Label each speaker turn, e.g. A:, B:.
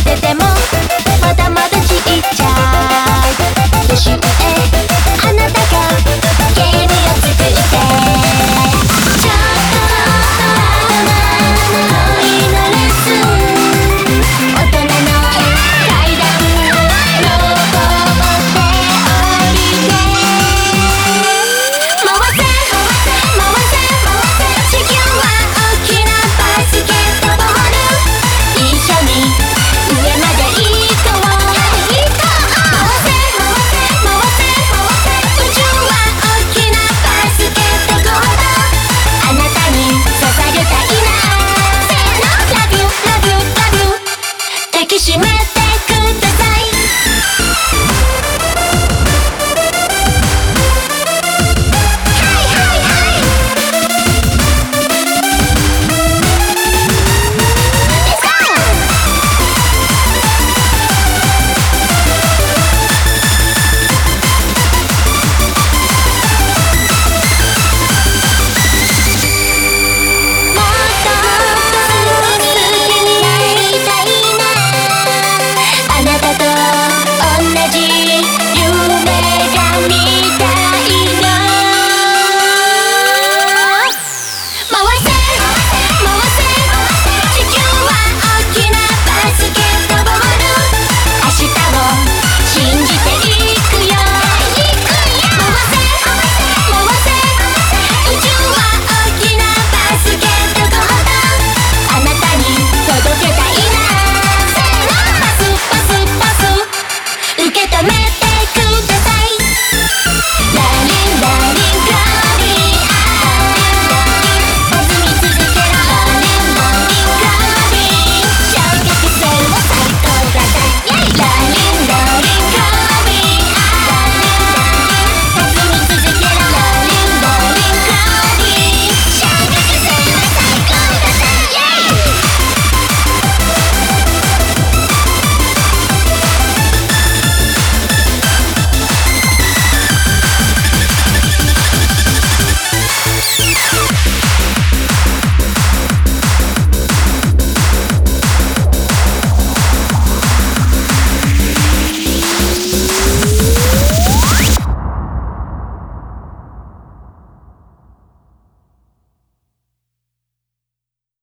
A: してても